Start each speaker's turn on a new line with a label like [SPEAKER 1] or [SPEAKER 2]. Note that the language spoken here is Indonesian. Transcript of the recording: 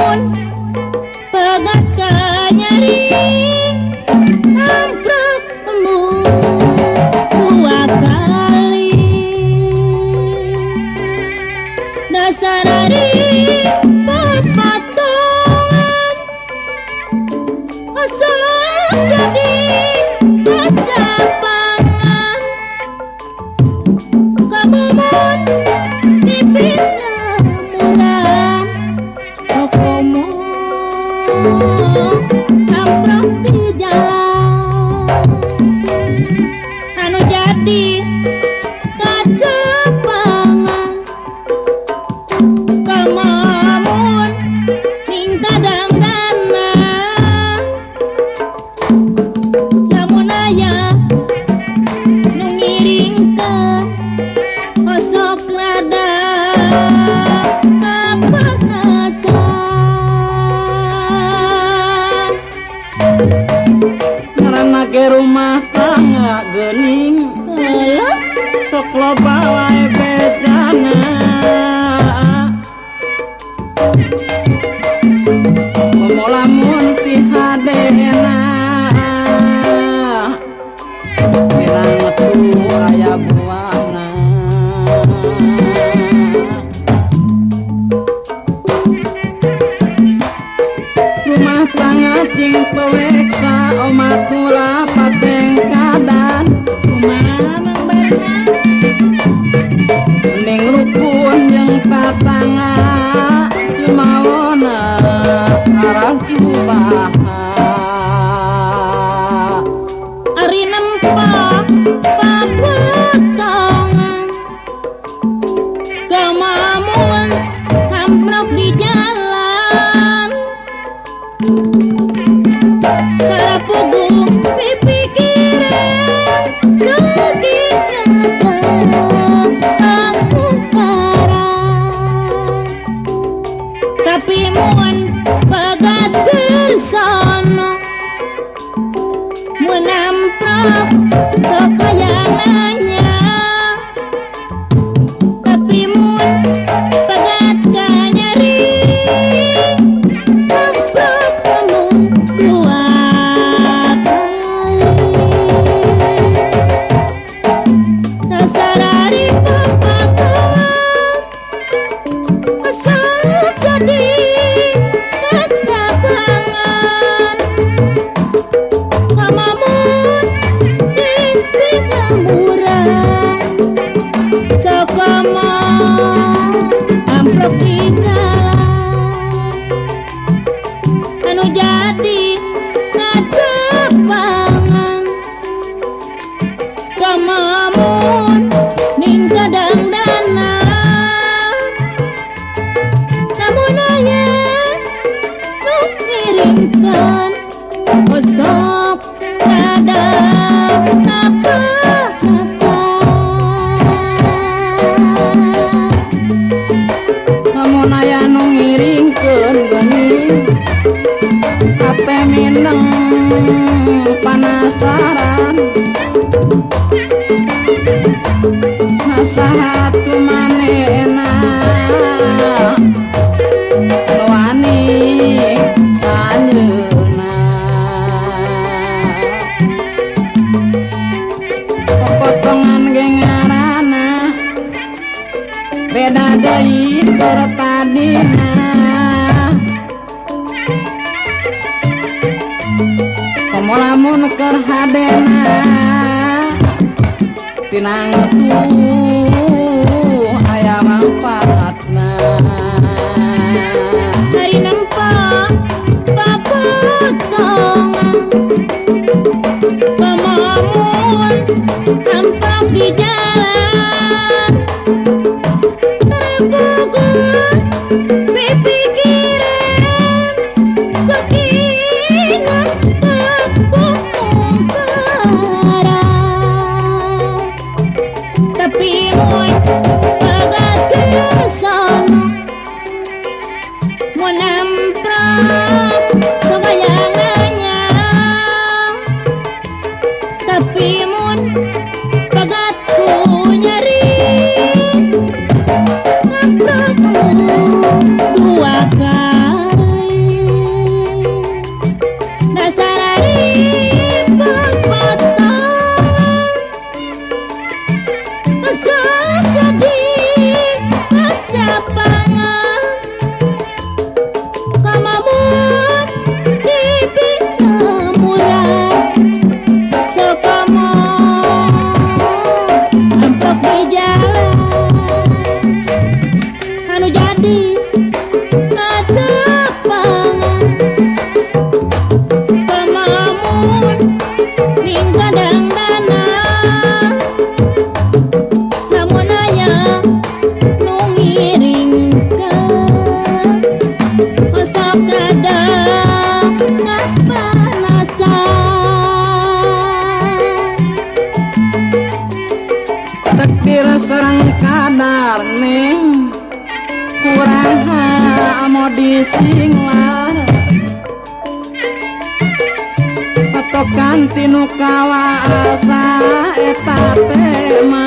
[SPEAKER 1] คุณ
[SPEAKER 2] Sok lo
[SPEAKER 1] Santa.
[SPEAKER 2] penasaran. Nasihatku mane enak. Wani anjena potongan gengarana beda deui tur tadina lamunker Hnatinang tuh ayam manfaatna
[SPEAKER 1] hari nampak Bapak
[SPEAKER 2] ganti nu kawasa eta tema